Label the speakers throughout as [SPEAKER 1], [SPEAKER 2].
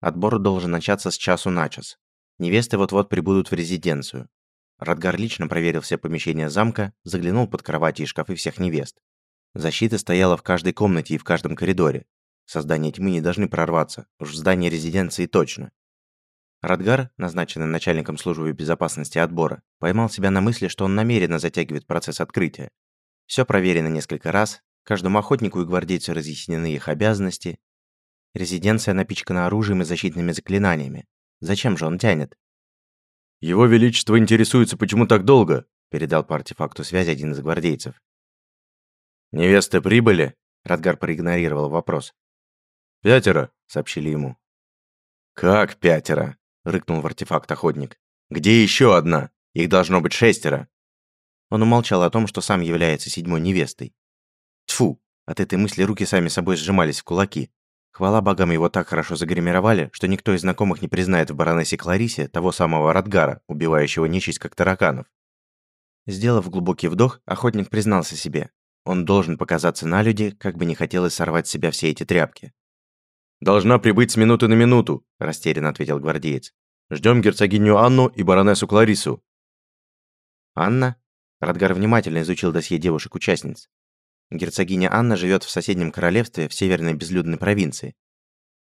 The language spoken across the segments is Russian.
[SPEAKER 1] Отбор должен начаться с часу на час. Невесты вот-вот прибудут в резиденцию. Радгар лично проверил все помещения замка, заглянул под кровати и шкафы всех невест. Защита стояла в каждой комнате и в каждом коридоре. Создания тьмы не должны прорваться, уж в здании резиденции точно. Радгар, назначенный начальником службы безопасности отбора, поймал себя на мысли, что он намеренно затягивает процесс открытия. Все проверено несколько раз, каждому охотнику и гвардейцу разъяснены их обязанности. Резиденция напичкана оружием и защитными заклинаниями. Зачем же он тянет?
[SPEAKER 2] «Его Величество интересуется, почему так долго?» передал по артефакту связи один из гвардейцев.
[SPEAKER 1] «Невесты прибыли?» Радгар проигнорировал вопрос.
[SPEAKER 2] «Пятеро», — сообщили ему.
[SPEAKER 1] «Как пятеро?» — рыкнул в артефакт охотник. «Где еще одна? Их должно быть шестеро». Он умолчал о том, что сам является седьмой невестой. Тфу, от этой мысли руки сами собой сжимались в кулаки. Хвала богам его так хорошо загримировали, что никто из знакомых не признает в баронессе Кларисе того самого Радгара, убивающего нечисть как тараканов. Сделав глубокий вдох, охотник признался себе. Он должен показаться на люди, как бы не хотелось сорвать с себя все эти тряпки.
[SPEAKER 2] «Должна прибыть с минуты на минуту», – растерянно ответил гвардеец. «Ждем герцогиню Анну и баронессу Кларису».
[SPEAKER 1] «Анна?» Радгар внимательно изучил досье девушек-участниц. Герцогиня Анна живет в соседнем королевстве в северной безлюдной провинции.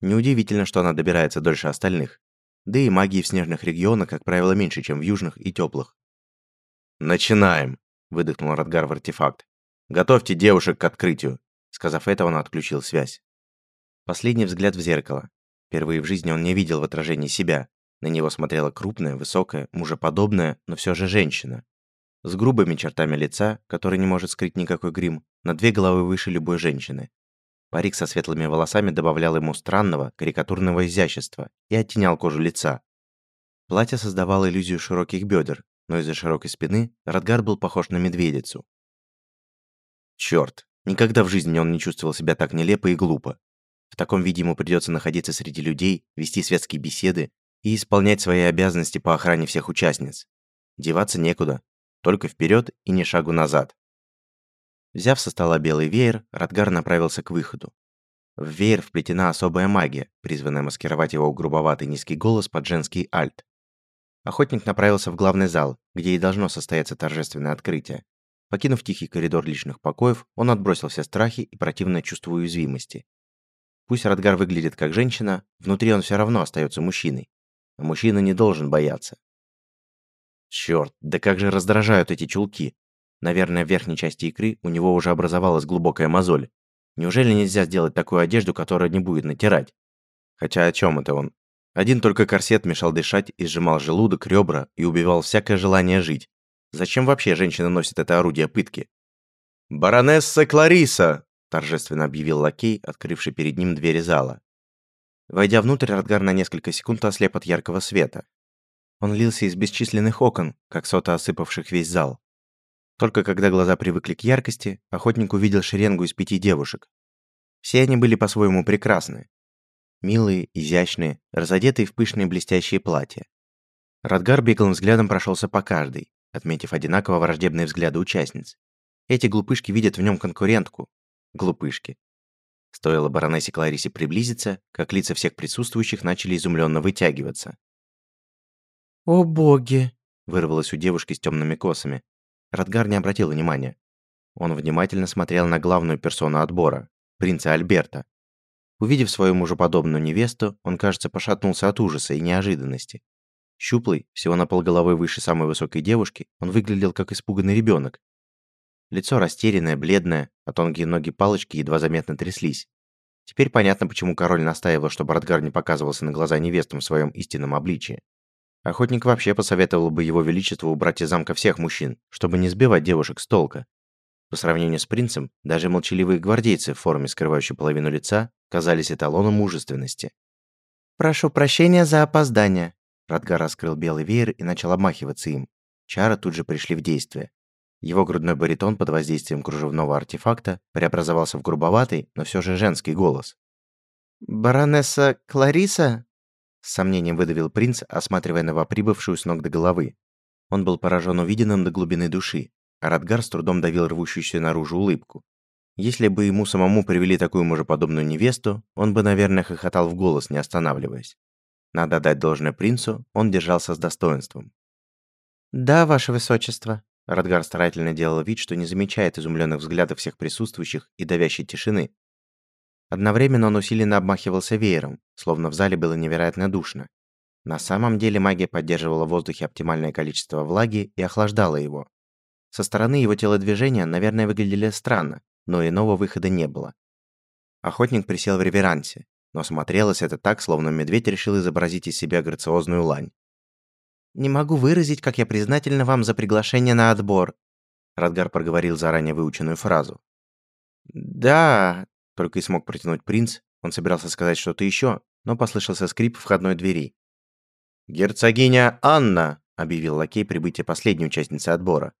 [SPEAKER 1] Неудивительно, что она добирается дольше остальных. Да и магии в снежных регионах, как правило, меньше, чем в южных и теплых.
[SPEAKER 2] «Начинаем!» – выдохнул Радгар в артефакт. «Готовьте девушек к открытию!» Сказав это, он отключил связь.
[SPEAKER 1] Последний взгляд в зеркало. Впервые в жизни он не видел в отражении себя. На него смотрела крупная, высокая, мужеподобная, но все же женщина с грубыми чертами лица, который не может скрыть никакой грим, на две головы выше любой женщины. Парик со светлыми волосами добавлял ему странного, карикатурного изящества и оттенял кожу лица. Платье создавало иллюзию широких бедер, но из-за широкой спины Радгар был похож на медведицу. Черт, никогда в жизни он не чувствовал себя так нелепо и глупо. В таком виде ему придется находиться среди людей, вести светские беседы и исполнять свои обязанности по охране всех участниц. Деваться некуда, только вперед и ни шагу назад. Взяв со стола белый веер, Радгар направился к выходу. В веер вплетена особая магия, призванная маскировать его грубоватый низкий голос под женский альт. Охотник направился в главный зал, где и должно состояться торжественное открытие. Покинув тихий коридор личных покоев, он отбросил все страхи и противное чувство уязвимости. Пусть Радгар выглядит как женщина, внутри он все равно остается мужчиной. А мужчина не должен бояться. Черт, да как же раздражают эти чулки. Наверное, в верхней части икры у него уже образовалась глубокая мозоль. Неужели нельзя сделать такую одежду, которая не будет натирать? Хотя о чем это он? Один только корсет мешал дышать и сжимал желудок, ребра и убивал всякое желание жить. Зачем вообще женщина носит это орудие пытки? «Баронесса Клариса!» – торжественно объявил лакей, открывший перед ним двери зала. Войдя внутрь, Радгар на несколько секунд ослеп от яркого света. Он лился из бесчисленных окон, как сота осыпавших весь зал. Только когда глаза привыкли к яркости, охотник увидел шеренгу из пяти девушек. Все они были по-своему прекрасны. Милые, изящные, разодетые в пышные блестящие платья. Радгар беглым взглядом прошелся по каждой, отметив одинаково враждебные взгляды участниц. Эти глупышки видят в нем конкурентку. Глупышки. Стоило баронессе Кларисе приблизиться, как лица всех присутствующих начали изумленно вытягиваться.
[SPEAKER 3] «О боги!»
[SPEAKER 1] – вырвалось у девушки с темными косами. Радгар не обратил внимания. Он внимательно смотрел на главную персону отбора – принца Альберта. Увидев свою мужеподобную невесту, он, кажется, пошатнулся от ужаса и неожиданности. Щуплый, всего на полголовы выше самой высокой девушки, он выглядел как испуганный ребенок. Лицо растерянное, бледное, а тонкие ноги палочки едва заметно тряслись. Теперь понятно, почему король настаивал, чтобы Радгар не показывался на глаза невестам в своем истинном обличии. Охотник вообще посоветовал бы его величеству убрать из замка всех мужчин, чтобы не сбивать девушек с толка. По сравнению с принцем, даже молчаливые гвардейцы в форме, скрывающей половину лица, казались эталоном мужественности.
[SPEAKER 3] «Прошу прощения за опоздание».
[SPEAKER 1] Радгар раскрыл белый веер и начал обмахиваться им. Чары тут же пришли в действие. Его грудной баритон под воздействием кружевного артефакта преобразовался в грубоватый, но все же женский голос.
[SPEAKER 3] «Баронесса Клариса?»
[SPEAKER 1] С сомнением выдавил принц, осматривая новоприбывшую с ног до головы. Он был поражен увиденным до глубины души, а Радгар с трудом давил рвущуюся наружу улыбку. Если бы ему самому привели такую мужеподобную невесту, он бы, наверное, хохотал в голос, не останавливаясь. Надо дать должное принцу, он держался с достоинством.
[SPEAKER 3] «Да, ваше высочество»,
[SPEAKER 1] Радгар старательно делал вид, что не замечает изумленных взглядов всех присутствующих и давящей тишины. Одновременно он усиленно обмахивался веером, словно в зале было невероятно душно. На самом деле магия поддерживала в воздухе оптимальное количество влаги и охлаждала его. Со стороны его телодвижения, наверное, выглядели странно, но иного выхода не было. Охотник присел в реверансе, но смотрелось это так, словно медведь решил изобразить из себя грациозную лань.
[SPEAKER 3] «Не могу выразить, как я признательна вам за приглашение на отбор»,
[SPEAKER 1] Радгар проговорил заранее выученную фразу.
[SPEAKER 3] «Да», —
[SPEAKER 1] только и смог протянуть принц, он собирался сказать что-то еще, но послышался скрип входной двери. «Герцогиня Анна!» — объявил лакей прибытие последней участницы отбора.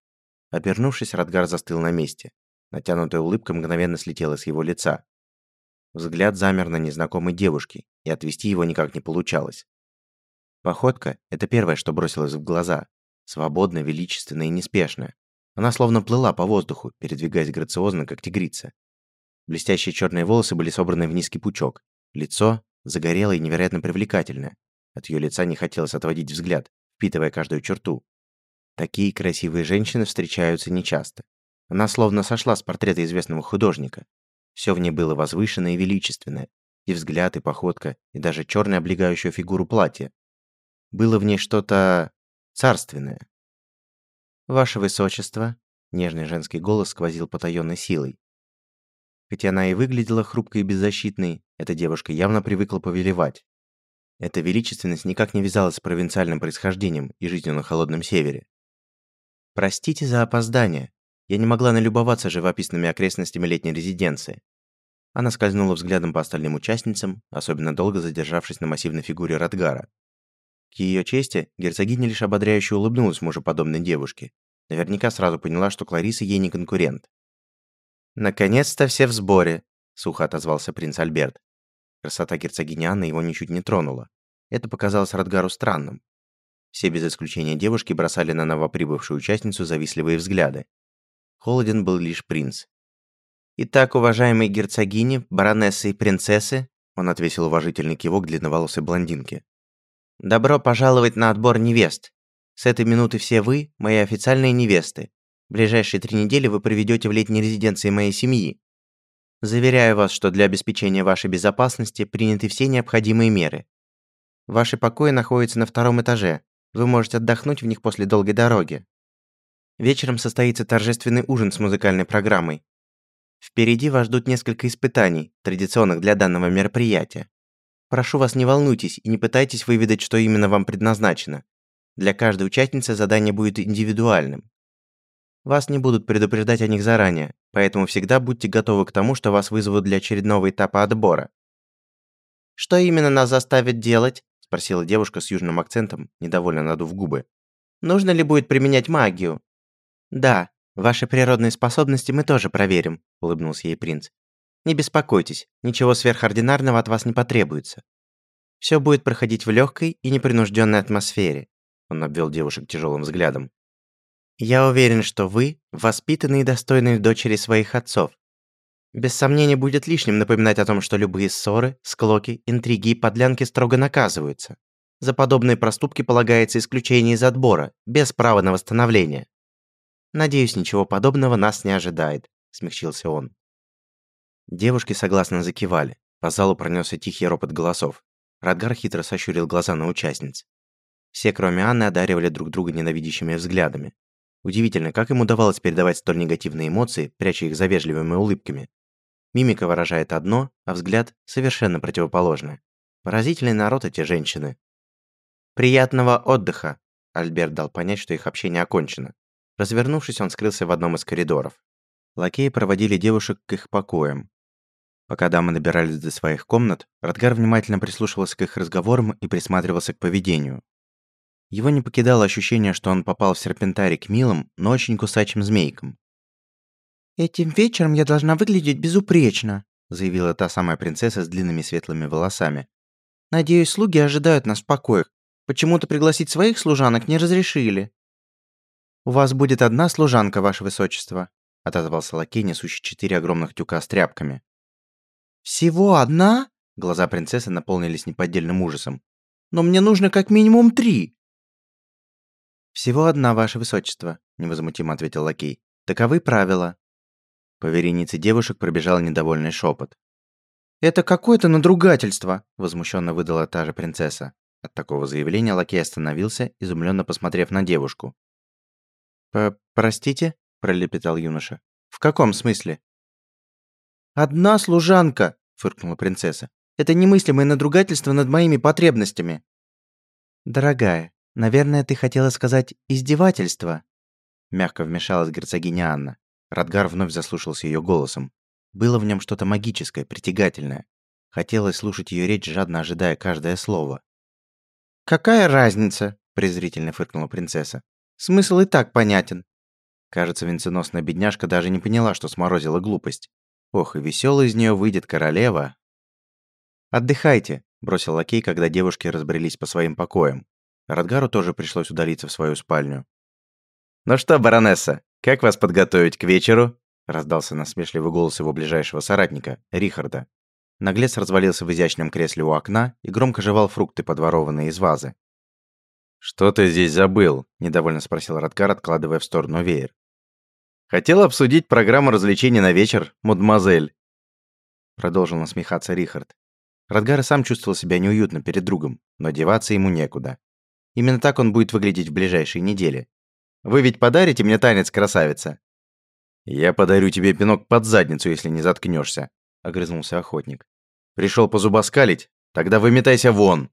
[SPEAKER 1] Обернувшись, Радгар застыл на месте. Натянутая улыбка мгновенно слетела с его лица. Взгляд замер на незнакомой девушке, и отвести его никак не получалось. Походка – это первое, что бросилось в глаза. Свободная, величественная и неспешная. Она словно плыла по воздуху, передвигаясь грациозно, как тигрица. Блестящие черные волосы были собраны в низкий пучок. Лицо загорелое и невероятно привлекательное. От ее лица не хотелось отводить взгляд, впитывая каждую черту. Такие красивые женщины встречаются нечасто. Она словно сошла с портрета известного художника. Все в ней было возвышенное и величественное. И взгляд, и походка, и даже черная облегающая фигуру платья. Было в ней что-то царственное.
[SPEAKER 3] «Ваше Высочество», —
[SPEAKER 1] нежный женский голос сквозил потаенной силой. Хотя она и выглядела хрупкой и беззащитной, эта девушка явно привыкла повелевать. Эта величественность никак не вязалась с провинциальным происхождением и жизнью на холодном севере. «Простите за опоздание. Я не могла налюбоваться живописными окрестностями летней резиденции». Она скользнула взглядом по остальным участницам, особенно долго задержавшись на массивной фигуре Радгара. К ее чести, герцогиня лишь ободряюще улыбнулась мужеподобной девушке. Наверняка сразу поняла, что Клариса ей не конкурент.
[SPEAKER 3] «Наконец-то все в сборе», —
[SPEAKER 1] сухо отозвался принц Альберт. Красота герцогини Анны его ничуть не тронула. Это показалось Радгару странным. Все без исключения девушки бросали на новоприбывшую участницу завистливые взгляды. Холоден был лишь принц.
[SPEAKER 3] «Итак, уважаемые герцогини, баронессы и принцессы»,
[SPEAKER 1] он отвесил уважительный кивок длинноволосой блондинке.
[SPEAKER 3] «Добро пожаловать на отбор невест. С этой минуты все вы – мои официальные невесты. Ближайшие три недели вы проведете в летней резиденции моей семьи. Заверяю вас, что для обеспечения вашей безопасности приняты все необходимые меры. Ваши покои находятся на втором этаже, вы можете отдохнуть в них после долгой дороги. Вечером состоится торжественный ужин с музыкальной программой. Впереди вас ждут несколько испытаний, традиционных для данного мероприятия. Прошу вас, не волнуйтесь и не пытайтесь выведать, что именно вам предназначено. Для каждой участницы задание будет индивидуальным. Вас не будут предупреждать о них заранее, поэтому всегда будьте готовы к тому, что вас вызовут для очередного этапа отбора. Что именно нас заставит делать? спросила девушка с южным акцентом, недовольно надув губы. Нужно ли будет применять магию? Да, ваши природные способности мы тоже проверим, улыбнулся ей принц. Не беспокойтесь, ничего сверхординарного от вас не потребуется. Все будет проходить в легкой и непринужденной атмосфере. Он обвел девушек тяжелым взглядом. Я уверен, что вы воспитанные и достойные дочери своих отцов. Без сомнения, будет лишним напоминать о том, что любые ссоры, склоки, интриги и подлянки строго наказываются. За подобные проступки полагается исключение из отбора, без права на восстановление. Надеюсь, ничего подобного нас не ожидает, смягчился он. Девушки согласно закивали. По залу пронесся тихий ропот голосов. Радгар хитро сощурил глаза на участниц. Все, кроме Анны, одаривали друг друга ненавидящими взглядами. Удивительно, как им удавалось передавать столь негативные эмоции, пряча их за вежливыми улыбками. Мимика выражает одно, а взгляд совершенно противоположное. Поразительный народ эти женщины. «Приятного отдыха!» Альберт дал понять, что их общение окончено. Развернувшись, он скрылся в одном из коридоров. Лакеи проводили девушек к их покоям. Пока дамы добирались до своих комнат, Радгар внимательно прислушивался к их разговорам и присматривался к поведению. Его не покидало ощущение, что он попал в серпентарий к милым, но очень кусачим змейкам. «Этим вечером я должна выглядеть безупречно», заявила та самая принцесса с длинными светлыми волосами. «Надеюсь, слуги ожидают нас в покоях. Почему-то пригласить своих служанок не разрешили». «У вас будет одна служанка, ваше высочество». отозвался лакей, несущий четыре огромных тюка с тряпками. «Всего одна?» Глаза принцессы наполнились неподдельным ужасом. «Но мне нужно как минимум три!» «Всего одна, ваше высочество», — невозмутимо ответил лакей. «Таковы правила». По веренице девушек пробежал недовольный шепот. «Это какое-то надругательство!» – возмущенно выдала та же принцесса. От такого заявления лакей остановился, изумленно посмотрев на девушку. «Простите?» – пролепетал юноша. «В каком смысле?» «Одна служанка!» – фыркнула принцесса. «Это немыслимое надругательство над моими потребностями!» «Дорогая, наверное, ты хотела сказать «издевательство»?» Мягко вмешалась герцогиня Анна. Радгар вновь заслушался ее голосом. Было в нем что-то магическое, притягательное. Хотелось слушать ее речь, жадно ожидая каждое слово. «Какая разница?» – презрительно фыркнула принцесса. «Смысл и так понятен». Кажется, венценосная бедняжка даже не поняла, что сморозила глупость. Ох, и веселая из нее выйдет королева. «Отдыхайте», – бросил лакей, когда девушки разбрелись по своим покоям. Радгару тоже пришлось удалиться в свою спальню.
[SPEAKER 2] «Ну что, баронесса, как вас подготовить к вечеру?» раздался насмешливый голос его ближайшего соратника, Рихарда. Наглец развалился в изящном кресле у окна и громко жевал фрукты, подворованные из вазы.
[SPEAKER 1] «Что ты здесь забыл?» – недовольно спросил Радгар, откладывая в сторону веер.
[SPEAKER 2] «Хотел обсудить программу развлечений на вечер, мадемуазель», –
[SPEAKER 3] продолжил насмехаться Рихард. Радгар сам чувствовал себя неуютно перед другом, но деваться ему некуда. Именно так он будет выглядеть в ближайшие недели.
[SPEAKER 2] «Вы ведь подарите мне танец, красавица?»
[SPEAKER 1] «Я подарю тебе пинок под задницу, если не заткнешься», — огрызнулся охотник. «Пришел позубоскалить? Тогда выметайся вон!»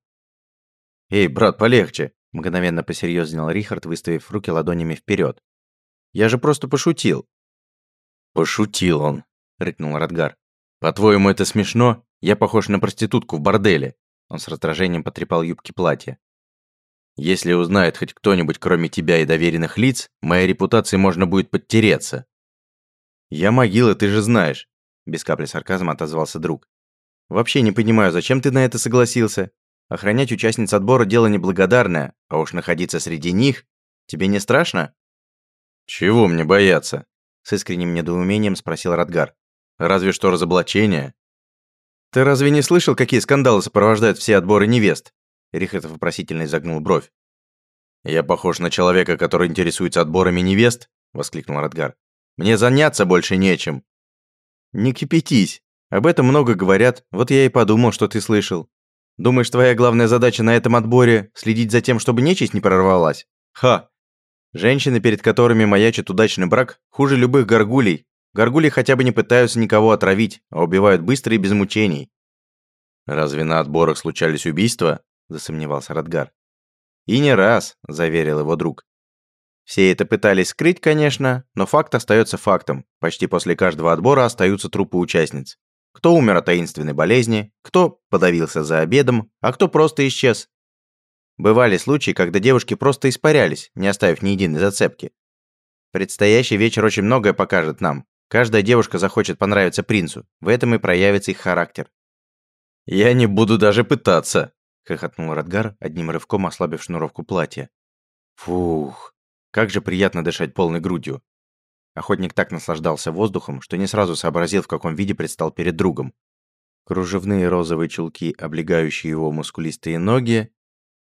[SPEAKER 1] «Эй, брат, полегче!» — мгновенно посерьезнел Рихард, выставив руки ладонями вперед. «Я же просто пошутил».
[SPEAKER 2] «Пошутил он», — рыкнул Радгар.
[SPEAKER 1] «По-твоему, это смешно? Я похож на проститутку в борделе». Он с раздражением потрепал юбки платья. «Если узнает хоть кто-нибудь, кроме тебя и доверенных лиц, моей репутации можно будет подтереться. «Я могила, ты же знаешь», – без капли сарказма отозвался друг. «Вообще не понимаю, зачем ты на это согласился? Охранять участниц отбора – дело неблагодарное, а уж находиться среди них – тебе не страшно?»
[SPEAKER 2] «Чего мне бояться?»
[SPEAKER 1] – с искренним недоумением спросил Радгар. «Разве что разоблачение».
[SPEAKER 2] «Ты разве не слышал, какие скандалы сопровождают все отборы невест?» Рихард вопросительно изогнул бровь.
[SPEAKER 1] «Я похож на человека, который интересуется отборами невест?» – воскликнул Радгар. Мне заняться больше нечем». «Не кипятись. Об этом много говорят, вот я и подумал, что ты слышал. Думаешь, твоя главная задача на этом отборе – следить за тем, чтобы нечисть не прорвалась? Ха! Женщины, перед которыми маячит удачный брак, хуже любых горгулей. Горгули хотя бы не пытаются никого отравить, а убивают быстро и без мучений». «Разве на отборах случались убийства?» – засомневался Радгар. «И не раз», – заверил его друг. Все это пытались скрыть, конечно, но факт остается фактом. Почти после каждого отбора остаются трупы участниц. Кто умер от таинственной болезни, кто подавился за обедом, а кто просто исчез. Бывали случаи, когда девушки просто испарялись, не оставив ни единой зацепки. Предстоящий вечер очень многое покажет нам. Каждая девушка захочет понравиться принцу. В этом и проявится их характер.
[SPEAKER 2] «Я не буду даже пытаться», —
[SPEAKER 3] хохотнул Радгар, одним рывком ослабив шнуровку платья. Фух, как же приятно дышать полной грудью. Охотник так наслаждался воздухом, что не сразу сообразил, в каком виде предстал перед другом. Кружевные розовые чулки, облегающие его мускулистые ноги.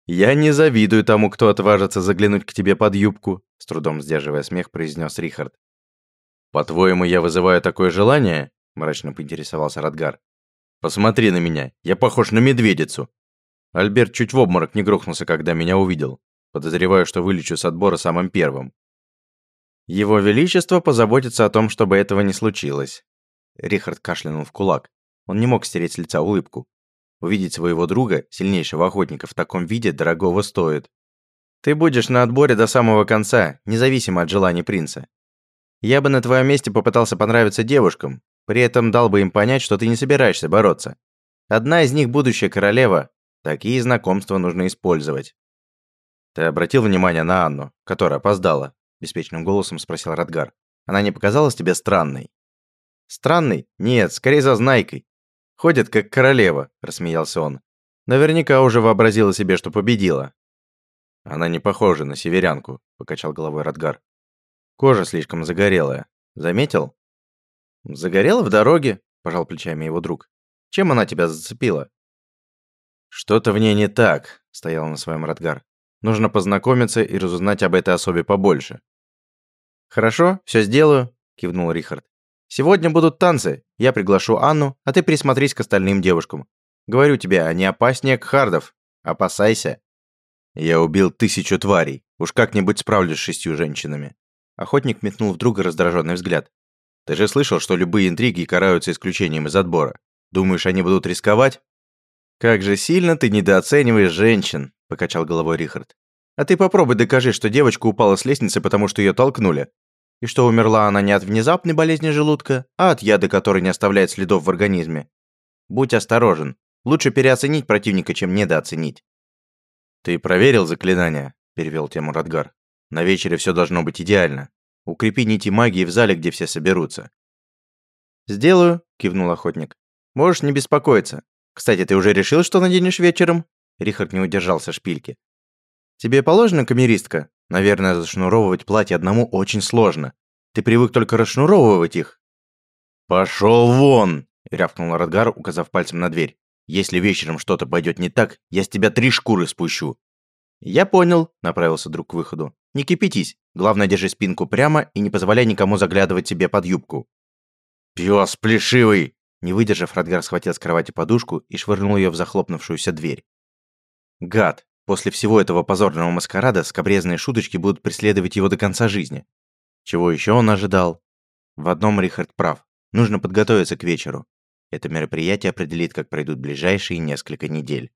[SPEAKER 2] «Я не завидую тому, кто отважится заглянуть к тебе под юбку», с трудом сдерживая смех, произнес Рихард.
[SPEAKER 1] «По-твоему, я вызываю такое желание?» мрачно поинтересовался Радгар. «Посмотри на меня, я похож на медведицу». Альберт чуть в обморок не грохнулся, когда меня увидел. Подозреваю, что вылечу с отбора самым первым.
[SPEAKER 3] Его Величество позаботится о том, чтобы этого не случилось. Рихард кашлянул в кулак. Он не мог стереть с лица улыбку. Увидеть своего друга, сильнейшего охотника, в таком виде дорогого стоит. Ты будешь на отборе до самого конца, независимо от желаний принца. Я бы на твоем месте попытался понравиться девушкам, при этом дал бы им понять, что ты не собираешься бороться. Одна из них будущая королева. Такие знакомства нужно использовать.
[SPEAKER 1] «Ты обратил внимание на Анну, которая опоздала?» – беспечным голосом спросил Радгар. «Она не показалась тебе странной?»
[SPEAKER 3] «Странной? Нет, скорее зазнайкой. Ходит как королева», – рассмеялся он. «Наверняка уже вообразила себе, что победила».
[SPEAKER 1] «Она не похожа на северянку», – покачал головой Радгар. «Кожа слишком загорелая.
[SPEAKER 2] Заметил? Загорел в дороге, пожал плечами его друг. Чем она тебя зацепила? Что-то в ней не так, стоял на своем Радгар. Нужно познакомиться и разузнать об этой особе побольше. Хорошо, все сделаю, кивнул Рихард. Сегодня будут танцы. Я приглашу Анну, а ты присмотрись к остальным девушкам. Говорю тебе, они опаснее кхардов. Опасайся. Я убил тысячу тварей. Уж как-нибудь справлюсь с шестью женщинами. Охотник метнул в друга раздраженный взгляд. Ты же слышал, что любые интриги караются исключением из отбора. Думаешь, они будут рисковать? Как же сильно ты недооцениваешь женщин, покачал головой Рихард. А ты попробуй докажи, что девочка упала с лестницы, потому что ее толкнули. И что умерла она не от внезапной болезни желудка, а от яда, который не оставляет следов в организме. Будь осторожен. Лучше переоценить противника, чем недооценить. Ты проверил заклинание? перевел тему Радгар. На вечере все должно быть идеально. Укрепи нити магии в зале, где все соберутся. Сделаю, кивнул охотник. Можешь не беспокоиться. Кстати, ты уже решил, что наденешь вечером? Рихард не удержался шпильки. Тебе положена камеристка? Наверное, зашнуровывать платье одному очень сложно. Ты привык только расшнуровывать их. Пошел вон, рявкнул Радгар, указав пальцем на дверь. Если вечером что-то пойдет не так, я с тебя три шкуры спущу. Я понял, направился друг к выходу. Не кипятись. Главное, держи спинку прямо и не позволяй никому заглядывать тебе под юбку. Пёс плешивый! Не выдержав, Радгар схватил с кровати подушку и швырнул ее в захлопнувшуюся дверь. Гад! После всего этого позорного маскарада скобрезные шуточки будут преследовать его до конца жизни. Чего еще он ожидал? В одном Рихард прав. Нужно подготовиться к вечеру. Это мероприятие определит, как пройдут ближайшие несколько недель.